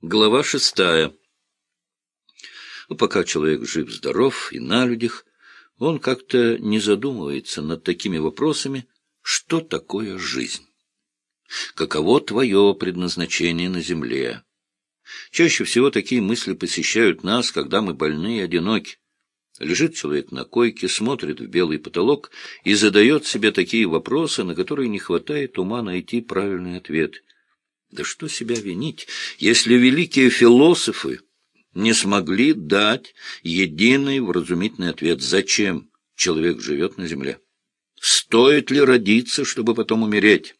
Глава шестая. Ну, пока человек жив-здоров и на людях, он как-то не задумывается над такими вопросами, что такое жизнь. Каково твое предназначение на земле? Чаще всего такие мысли посещают нас, когда мы больны и одиноки. Лежит человек на койке, смотрит в белый потолок и задает себе такие вопросы, на которые не хватает ума найти правильный ответ — да что себя винить, если великие философы не смогли дать единый вразумительный ответ, зачем человек живет на земле? Стоит ли родиться, чтобы потом умереть?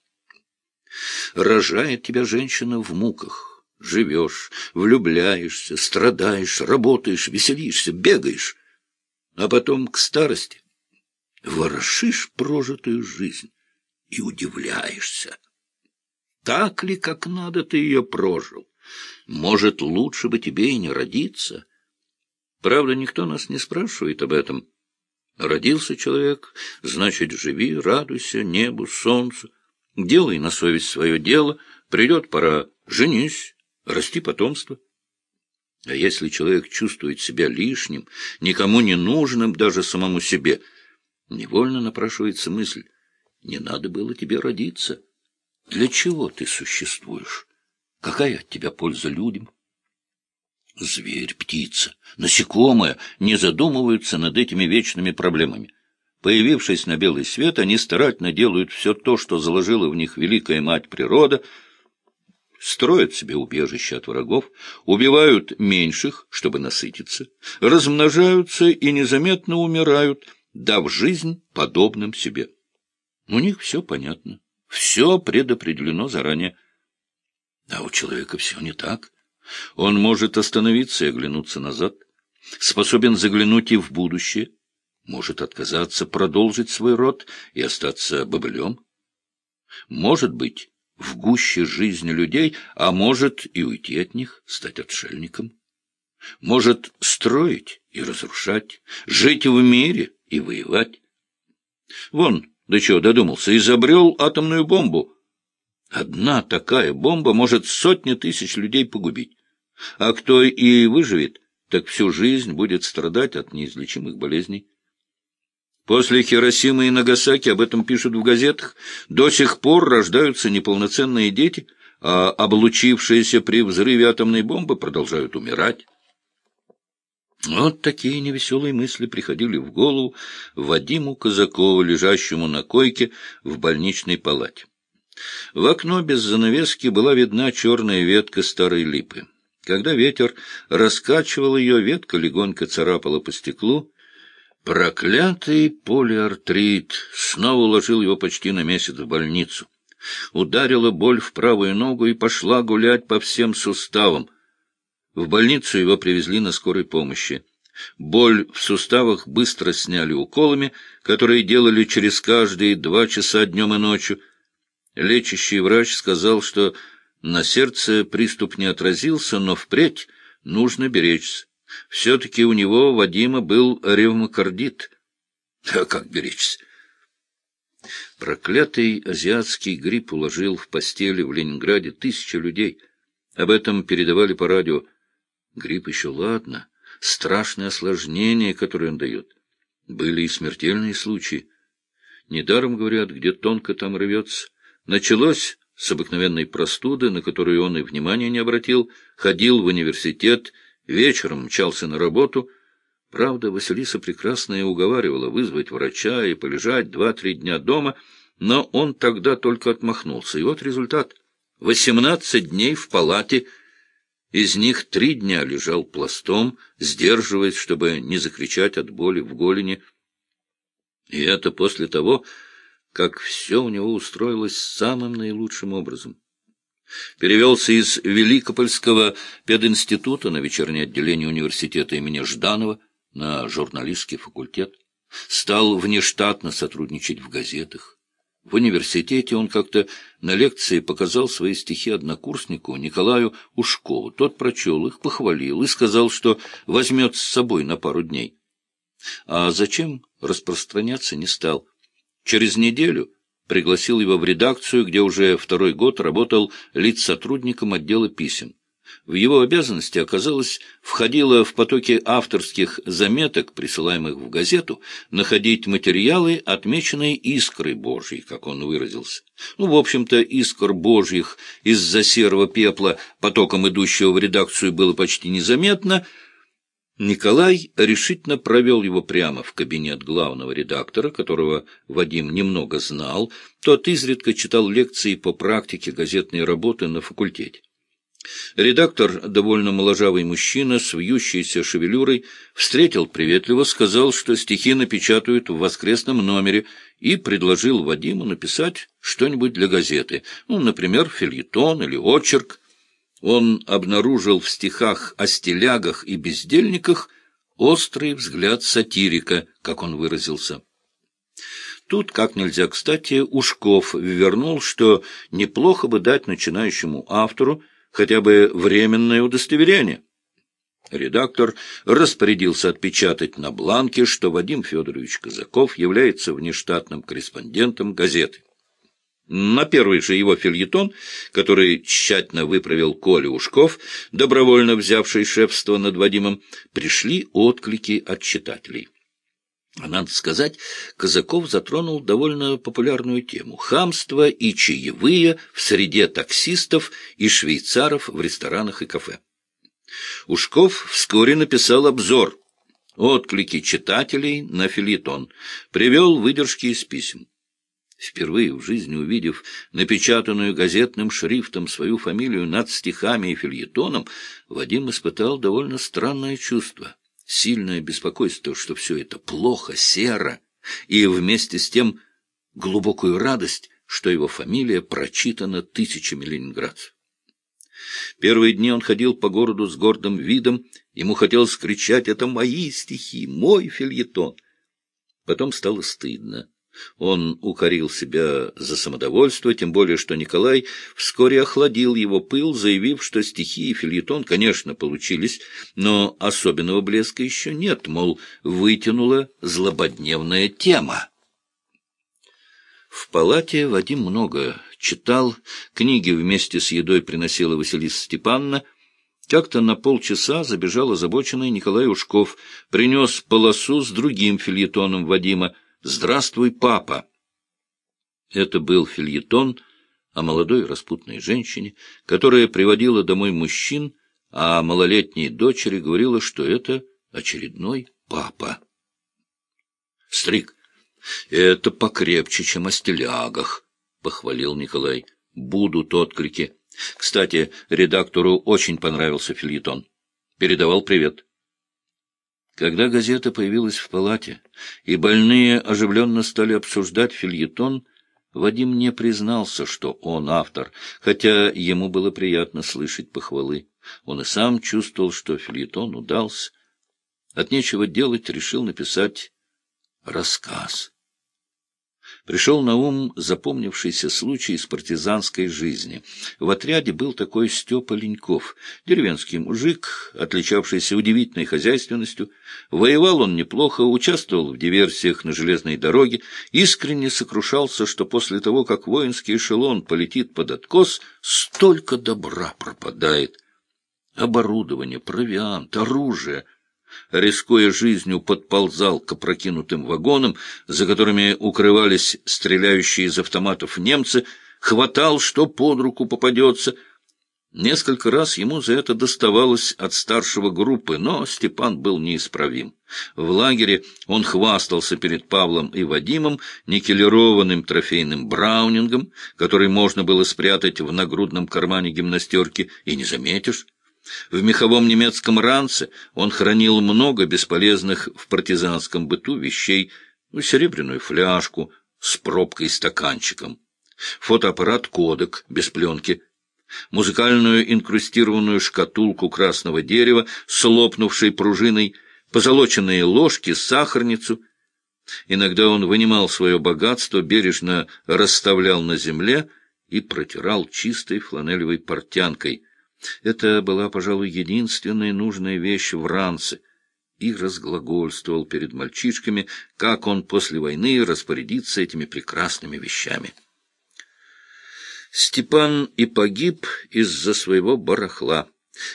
Рожает тебя женщина в муках. Живешь, влюбляешься, страдаешь, работаешь, веселишься, бегаешь. А потом к старости ворошишь прожитую жизнь и удивляешься так ли, как надо, ты ее прожил? Может, лучше бы тебе и не родиться? Правда, никто нас не спрашивает об этом. Родился человек, значит, живи, радуйся небу, солнцу, делай на совесть свое дело, придет пора, женись, расти потомство. А если человек чувствует себя лишним, никому не нужным, даже самому себе, невольно напрашивается мысль, не надо было тебе родиться. Для чего ты существуешь? Какая от тебя польза людям? Зверь, птица, насекомое не задумываются над этими вечными проблемами. Появившись на белый свет, они старательно делают все то, что заложила в них великая мать природа, строят себе убежище от врагов, убивают меньших, чтобы насытиться, размножаются и незаметно умирают, дав жизнь подобным себе. У них все понятно. Все предопределено заранее. А у человека все не так. Он может остановиться и оглянуться назад, способен заглянуть и в будущее, может отказаться продолжить свой род и остаться бобылем. Может быть, в гуще жизни людей, а может и уйти от них, стать отшельником. Может строить и разрушать, жить в мире и воевать. Вон, да чего додумался? Изобрел атомную бомбу. Одна такая бомба может сотни тысяч людей погубить. А кто и выживет, так всю жизнь будет страдать от неизлечимых болезней. После Хиросимы и Нагасаки об этом пишут в газетах. До сих пор рождаются неполноценные дети, а облучившиеся при взрыве атомной бомбы продолжают умирать. Вот такие невеселые мысли приходили в голову Вадиму Казакову, лежащему на койке в больничной палате. В окно без занавески была видна черная ветка старой липы. Когда ветер раскачивал ее, ветка легонько царапала по стеклу. Проклятый полиартрит снова уложил его почти на месяц в больницу. Ударила боль в правую ногу и пошла гулять по всем суставам — в больницу его привезли на скорой помощи. Боль в суставах быстро сняли уколами, которые делали через каждые два часа днем и ночью. Лечащий врач сказал, что на сердце приступ не отразился, но впредь нужно беречься. Все-таки у него, Вадима, был ревмокардит. А как беречься? Проклятый азиатский грипп уложил в постели в Ленинграде тысячи людей. Об этом передавали по радио. Грипп еще ладно, страшные осложнения, которые он дает. Были и смертельные случаи. Недаром, говорят, где тонко там рвется. Началось с обыкновенной простуды, на которую он и внимания не обратил, ходил в университет, вечером мчался на работу. Правда, Василиса прекрасная уговаривала вызвать врача и полежать два-три дня дома, но он тогда только отмахнулся. И вот результат. Восемнадцать дней в палате — из них три дня лежал пластом, сдерживаясь, чтобы не закричать от боли в голени. И это после того, как все у него устроилось самым наилучшим образом. Перевелся из Великопольского пединститута на вечернее отделение университета имени Жданова на журналистский факультет. Стал внештатно сотрудничать в газетах. В университете он как-то на лекции показал свои стихи однокурснику Николаю Ушкову. Тот прочел их, похвалил и сказал, что возьмет с собой на пару дней. А зачем распространяться не стал. Через неделю пригласил его в редакцию, где уже второй год работал лиц-сотрудником отдела писем. В его обязанности, оказалось, входило в потоки авторских заметок, присылаемых в газету, находить материалы, отмеченные искрой Божьей, как он выразился. Ну, в общем-то, искр Божьих из-за серого пепла, потоком идущего в редакцию, было почти незаметно. Николай решительно провел его прямо в кабинет главного редактора, которого Вадим немного знал. Тот изредка читал лекции по практике газетной работы на факультете. Редактор, довольно моложавый мужчина с вьющейся шевелюрой, встретил приветливо, сказал, что стихи напечатают в воскресном номере, и предложил Вадиму написать что-нибудь для газеты, ну, например, фильетон или очерк. Он обнаружил в стихах о стилягах и бездельниках острый взгляд сатирика, как он выразился. Тут, как нельзя кстати, Ушков вернул, что неплохо бы дать начинающему автору хотя бы временное удостоверение. Редактор распорядился отпечатать на бланке, что Вадим Федорович Казаков является внештатным корреспондентом газеты. На первый же его фильетон, который тщательно выправил Коля Ушков, добровольно взявший шефство над Вадимом, пришли отклики от читателей. Надо сказать, Казаков затронул довольно популярную тему — хамство и чаевые в среде таксистов и швейцаров в ресторанах и кафе. Ушков вскоре написал обзор «Отклики читателей на филитон», привел выдержки из писем. Впервые в жизни увидев напечатанную газетным шрифтом свою фамилию над стихами и фильетоном, Вадим испытал довольно странное чувство — сильное беспокойство, что все это плохо, серо, и вместе с тем глубокую радость, что его фамилия прочитана тысячами ленинградцев. Первые дни он ходил по городу с гордым видом, ему хотелось кричать «Это мои стихи, мой фильетон!» Потом стало стыдно. Он укорил себя за самодовольство, тем более, что Николай вскоре охладил его пыл, заявив, что стихи и фильетон, конечно, получились, но особенного блеска еще нет, мол, вытянула злободневная тема. В палате Вадим много читал, книги вместе с едой приносила Василиса Степановна, как-то на полчаса забежал озабоченный Николай Ушков, принес полосу с другим фильетоном Вадима — «Здравствуй, папа!» Это был фильетон о молодой распутной женщине, которая приводила домой мужчин, а малолетней дочери говорила, что это очередной папа. «Стрик, это покрепче, чем о стилягах», — похвалил Николай. «Будут отклики. Кстати, редактору очень понравился фильетон. Передавал привет». Когда газета появилась в палате, и больные оживленно стали обсуждать фильетон, Вадим не признался, что он автор, хотя ему было приятно слышать похвалы. Он и сам чувствовал, что фильетон удался. От нечего делать решил написать рассказ пришел на ум запомнившийся случай из партизанской жизни. В отряде был такой Степа Леньков, деревенский мужик, отличавшийся удивительной хозяйственностью. Воевал он неплохо, участвовал в диверсиях на железной дороге, искренне сокрушался, что после того, как воинский эшелон полетит под откос, столько добра пропадает. Оборудование, провиант, оружие — рискуя жизнью, подползал к опрокинутым вагонам, за которыми укрывались стреляющие из автоматов немцы, хватал, что под руку попадется. Несколько раз ему за это доставалось от старшего группы, но Степан был неисправим. В лагере он хвастался перед Павлом и Вадимом никелированным трофейным браунингом, который можно было спрятать в нагрудном кармане гимнастерки, и не заметишь. В меховом немецком ранце он хранил много бесполезных в партизанском быту вещей, ну, серебряную фляжку с пробкой-стаканчиком, фотоаппарат «Кодек» без пленки, музыкальную инкрустированную шкатулку красного дерева с лопнувшей пружиной, позолоченные ложки, сахарницу. Иногда он вынимал свое богатство, бережно расставлял на земле и протирал чистой фланелевой портянкой — это была, пожалуй, единственная нужная вещь в ранце, и разглагольствовал перед мальчишками, как он после войны распорядится этими прекрасными вещами. Степан и погиб из-за своего барахла.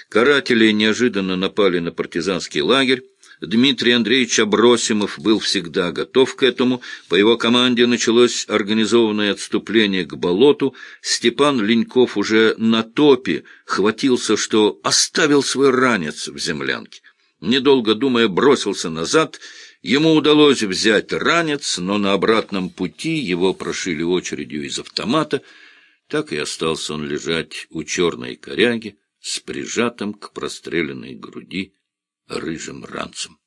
Каратели неожиданно напали на партизанский лагерь. Дмитрий Андреевич Абросимов был всегда готов к этому. По его команде началось организованное отступление к болоту. Степан Леньков уже на топе хватился, что оставил свой ранец в землянке. Недолго думая, бросился назад. Ему удалось взять ранец, но на обратном пути его прошили очередью из автомата. Так и остался он лежать у черной коряги с прижатым к простреленной груди рыжим ранцем.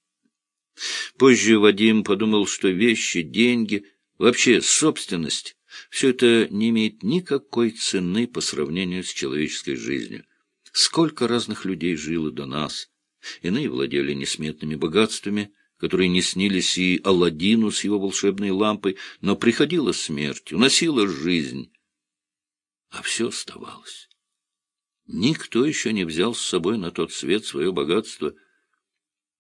Позже Вадим подумал, что вещи, деньги, вообще собственность — все это не имеет никакой цены по сравнению с человеческой жизнью. Сколько разных людей жило до нас. Иные владели несметными богатствами, которые не снились и Алладину с его волшебной лампой, но приходила смерть, уносила жизнь, а все оставалось. Никто еще не взял с собой на тот свет свое богатство.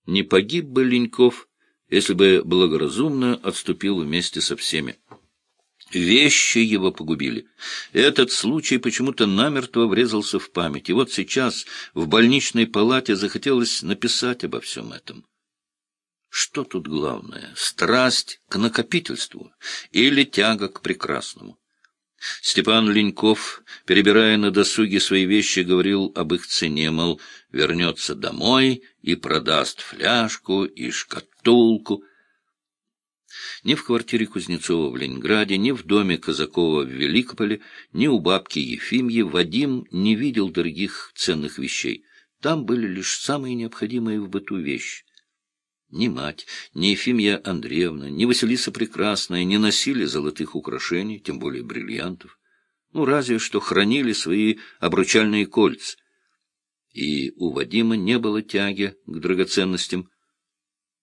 Не погиб бы Леньков, если бы благоразумно отступил вместе со всеми. Вещи его погубили. Этот случай почему-то намертво врезался в память. И вот сейчас в больничной палате захотелось написать обо всем этом. Что тут главное? Страсть к накопительству или тяга к прекрасному? Степан Леньков, перебирая на досуге свои вещи, говорил об их цене, мол, вернется домой и продаст фляжку и шкатулку. Ни в квартире Кузнецова в Ленинграде, ни в доме Казакова в Великополе, ни у бабки Ефимьи Вадим не видел дорогих ценных вещей. Там были лишь самые необходимые в быту вещи. Ни мать, ни Ефимья Андреевна, ни Василиса Прекрасная не носили золотых украшений, тем более бриллиантов. Ну, разве что хранили свои обручальные кольца. И у Вадима не было тяги к драгоценностям.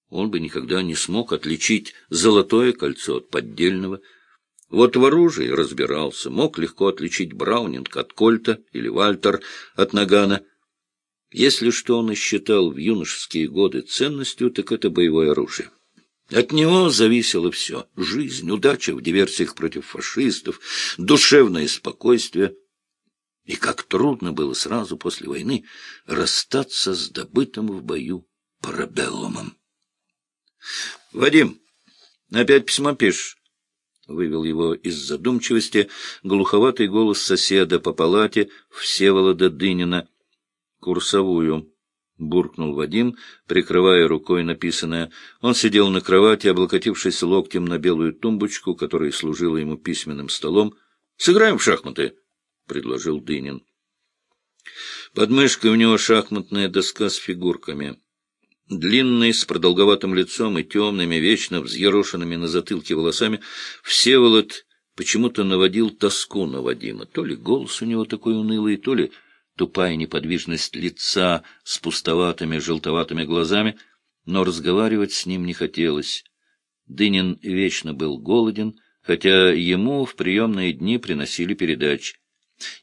Он бы никогда не смог отличить золотое кольцо от поддельного. Вот в оружии разбирался, мог легко отличить Браунинг от Кольта или Вальтер от Нагана — если что он и считал в юношеские годы ценностью, так это боевое оружие. От него зависело все — жизнь, удача в диверсиях против фашистов, душевное спокойствие. И как трудно было сразу после войны расстаться с добытым в бою парабеллумом. — Вадим, опять письмо пишешь? — вывел его из задумчивости глуховатый голос соседа по палате Всеволода Дынина — курсовую, — буркнул Вадим, прикрывая рукой написанное. Он сидел на кровати, облокотившись локтем на белую тумбочку, которая служила ему письменным столом. — Сыграем в шахматы, — предложил Дынин. Под мышкой у него шахматная доска с фигурками. Длинный, с продолговатым лицом и темными, вечно взъерошенными на затылке волосами, Всеволод почему-то наводил тоску на Вадима. То ли голос у него такой унылый, то ли тупая неподвижность лица с пустоватыми желтоватыми глазами, но разговаривать с ним не хотелось. Дынин вечно был голоден, хотя ему в приемные дни приносили передачи.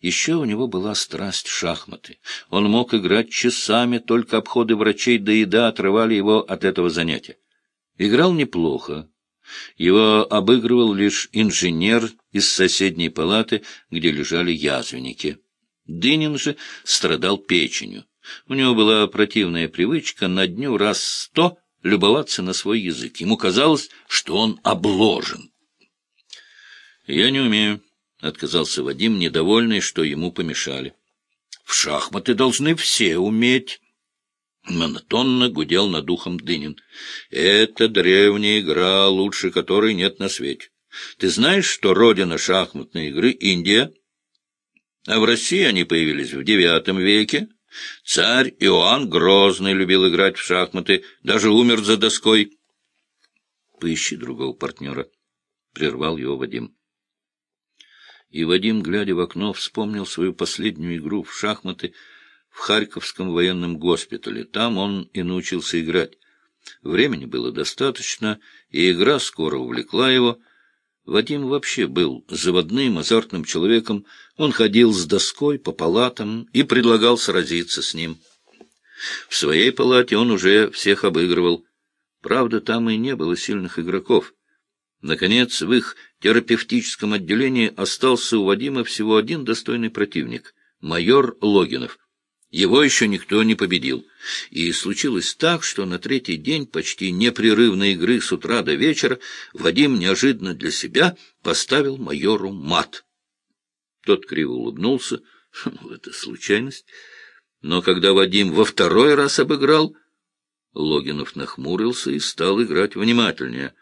Еще у него была страсть шахматы. Он мог играть часами, только обходы врачей до еда отрывали его от этого занятия. Играл неплохо. Его обыгрывал лишь инженер из соседней палаты, где лежали язвенники. Дынин же страдал печенью. У него была противная привычка на дню раз сто любоваться на свой язык. Ему казалось, что он обложен. «Я не умею», — отказался Вадим, недовольный, что ему помешали. «В шахматы должны все уметь». Монотонно гудел над ухом Дынин. «Это древняя игра, лучше которой нет на свете. Ты знаешь, что родина шахматной игры — Индия?» А в России они появились в девятом веке. Царь Иоанн Грозный любил играть в шахматы, даже умер за доской. — Поищи другого партнера, — прервал его Вадим. И Вадим, глядя в окно, вспомнил свою последнюю игру в шахматы в Харьковском военном госпитале. Там он и научился играть. Времени было достаточно, и игра скоро увлекла его — Вадим вообще был заводным, азартным человеком. Он ходил с доской по палатам и предлагал сразиться с ним. В своей палате он уже всех обыгрывал. Правда, там и не было сильных игроков. Наконец, в их терапевтическом отделении остался у Вадима всего один достойный противник — майор Логинов. Его еще никто не победил. И случилось так, что на третий день почти непрерывной игры с утра до вечера Вадим неожиданно для себя поставил майору мат. Тот криво улыбнулся. Ну, это случайность. Но когда Вадим во второй раз обыграл, Логинов нахмурился и стал играть внимательнее.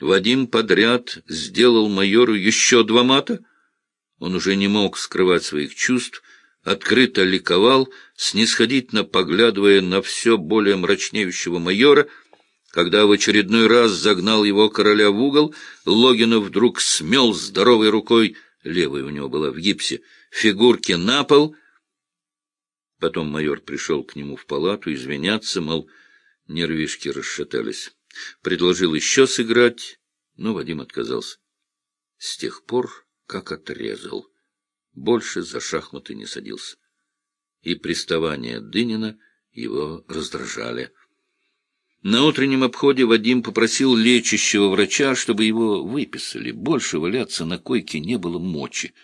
Вадим подряд сделал майору еще два мата. Он уже не мог скрывать своих чувств, открыто ликовал, снисходительно поглядывая на все более мрачнеющего майора. Когда в очередной раз загнал его короля в угол, Логинов вдруг смел здоровой рукой, левая у него была в гипсе, фигурки на пол. Потом майор пришел к нему в палату извиняться, мол, нервишки расшатались. Предложил еще сыграть, но Вадим отказался. С тех пор как отрезал. Больше за шахматы не садился. И приставания Дынина его раздражали. На утреннем обходе Вадим попросил лечащего врача, чтобы его выписали. Больше валяться на койке не было мочи.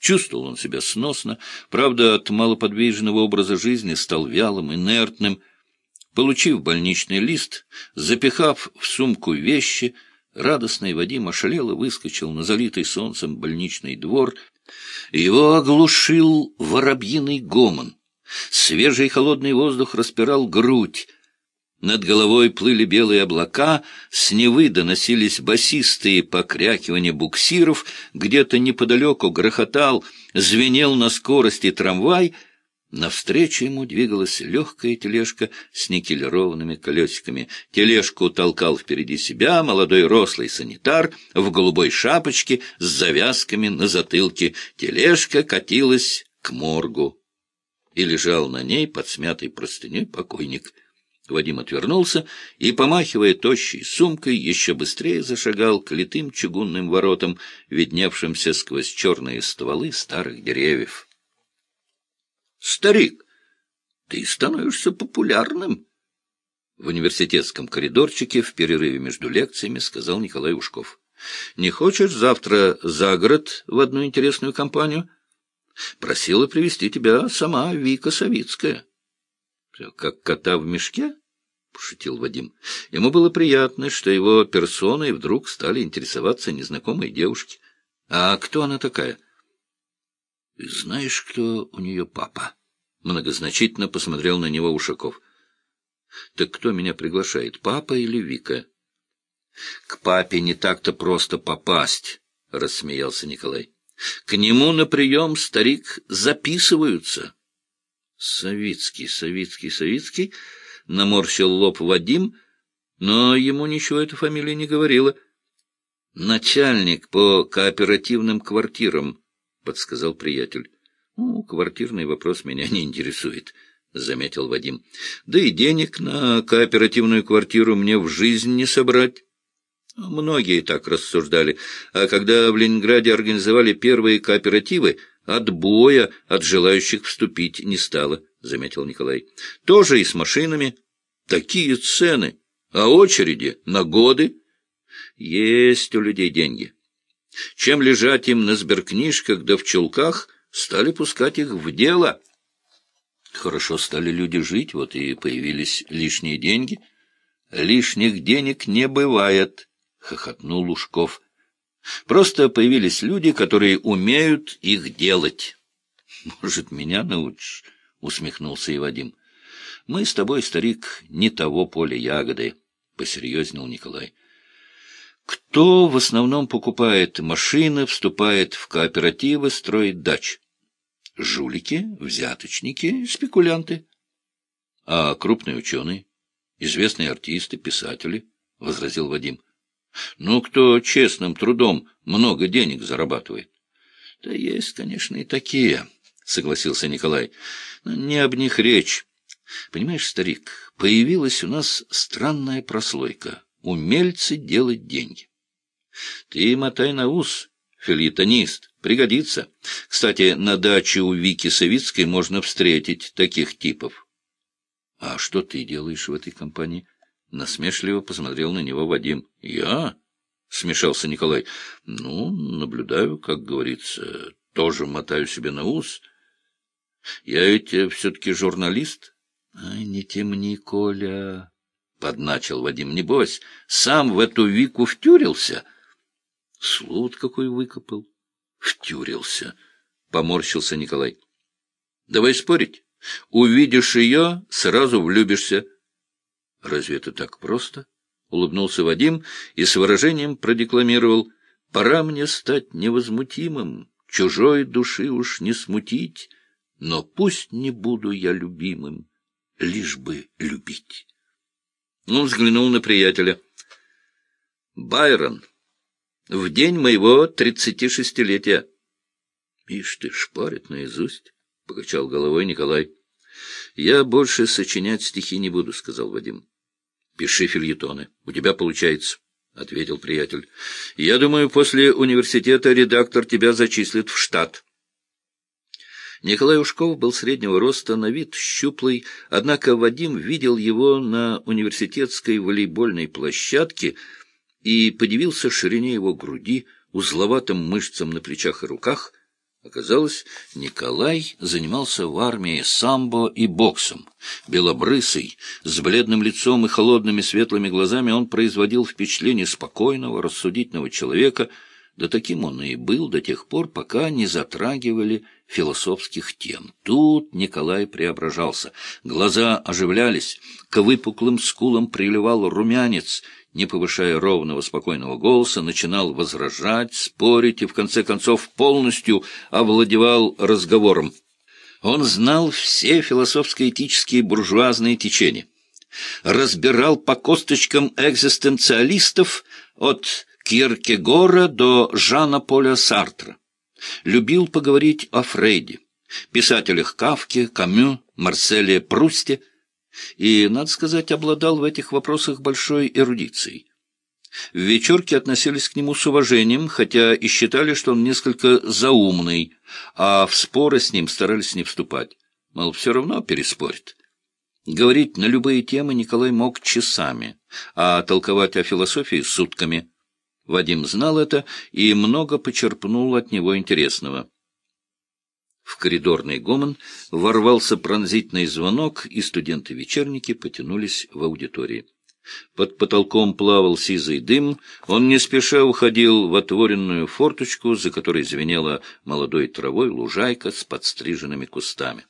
Чувствовал он себя сносно, правда, от малоподвижного образа жизни стал вялым, инертным. Получив больничный лист, запихав в сумку вещи, радостный Вадим ошалел и выскочил на залитый солнцем больничный двор. Его оглушил воробьиный гомон. Свежий холодный воздух распирал грудь. Над головой плыли белые облака, с Невы доносились басистые покрякивания буксиров, где-то неподалеку грохотал, звенел на скорости трамвай. Навстречу ему двигалась легкая тележка с никелированными колесиками. Тележку толкал впереди себя молодой рослый санитар в голубой шапочке с завязками на затылке. Тележка катилась к моргу. И лежал на ней под смятой простыней покойник — Вадим отвернулся и, помахивая тощей сумкой, еще быстрее зашагал к литым чугунным воротам, видневшимся сквозь черные стволы старых деревьев. — Старик, ты становишься популярным! В университетском коридорчике в перерыве между лекциями сказал Николай Ушков. — Не хочешь завтра за город в одну интересную компанию? Просила привести тебя сама Вика Савицкая. — как кота в мешке? — пошутил Вадим. Ему было приятно, что его персоной вдруг стали интересоваться незнакомые девушки. — А кто она такая? — Знаешь, кто у нее папа? Многозначительно посмотрел на него Ушаков. — Так кто меня приглашает, папа или Вика? — К папе не так-то просто попасть, — рассмеялся Николай. — К нему на прием, старик, записываются. — Савицкий, Савицкий, Савицкий, наморщил лоб Вадим, но ему ничего эта фамилия не говорила. Начальник по кооперативным квартирам, подсказал приятель. Ну, квартирный вопрос меня не интересует, заметил Вадим. Да и денег на кооперативную квартиру мне в жизнь не собрать. Многие так рассуждали. А когда в Ленинграде организовали первые кооперативы, Отбоя от желающих вступить не стало, — заметил Николай. — Тоже и с машинами. Такие цены, а очереди на годы. Есть у людей деньги. Чем лежать им на сберкнижках да в чулках, стали пускать их в дело. Хорошо стали люди жить, вот и появились лишние деньги. Лишних денег не бывает, — хохотнул Лужков. Просто появились люди, которые умеют их делать. — Может, меня научишь? — усмехнулся и Вадим. — Мы с тобой, старик, не того поля ягоды, — посерьезнел Николай. — Кто в основном покупает машины, вступает в кооперативы, строит дач? Жулики, взяточники, спекулянты. А крупные ученые, известные артисты, писатели, — возразил Вадим. Ну, кто честным трудом много денег зарабатывает? — Да есть, конечно, и такие, — согласился Николай. — Но не об них речь. Понимаешь, старик, появилась у нас странная прослойка. Умельцы делать деньги. Ты мотай на ус, филитонист, пригодится. Кстати, на даче у Вики Савицкой можно встретить таких типов. — А что ты делаешь в этой компании? Насмешливо посмотрел на него Вадим. — Я? — смешался Николай. — Ну, наблюдаю, как говорится, тоже мотаю себе на ус. Я ведь э, все-таки журналист. — не темни, Коля, — подначил Вадим. — Небось, сам в эту Вику втюрился? — Слуд какой выкопал. — Втюрился, — поморщился Николай. — Давай спорить. Увидишь ее, сразу влюбишься. — Разве это так просто? — улыбнулся Вадим и с выражением продекламировал. — Пора мне стать невозмутимым, чужой души уж не смутить но пусть не буду я любимым, лишь бы любить. Он взглянул на приятеля. Байрон, в день моего тридцатишестилетия. Ишь ты, шпарит наизусть, — покачал головой Николай. Я больше сочинять стихи не буду, — сказал Вадим. Пиши фильетоны, у тебя получается. — ответил приятель. — Я думаю, после университета редактор тебя зачислит в штат. Николай Ушков был среднего роста, на вид щуплый, однако Вадим видел его на университетской волейбольной площадке и подивился ширине его груди, узловатым мышцам на плечах и руках. Оказалось, Николай занимался в армии самбо и боксом. Белобрысый, с бледным лицом и холодными светлыми глазами он производил впечатление спокойного, рассудительного человека, да таким он и был до тех пор, пока не затрагивали философских тем. Тут Николай преображался. Глаза оживлялись, к выпуклым скулам приливал румянец, не повышая ровного спокойного голоса, начинал возражать, спорить и, в конце концов, полностью овладевал разговором. Он знал все философско-этические буржуазные течения, разбирал по косточкам экзистенциалистов от Киркегора до Жана Поля Сартра любил поговорить о Фрейде, писателях Кавке, Камю, Марселе Прусте, и, надо сказать, обладал в этих вопросах большой эрудицией. В вечерке относились к нему с уважением, хотя и считали, что он несколько заумный, а в споры с ним старались не вступать. Мол, все равно переспорит. Говорить на любые темы Николай мог часами, а толковать о философии — сутками — Вадим знал это и много почерпнул от него интересного. В коридорный гомон ворвался пронзительный звонок, и студенты-вечерники потянулись в аудитории. Под потолком плавал сизый дым, он не спеша уходил в отворенную форточку, за которой звенела молодой травой лужайка с подстриженными кустами.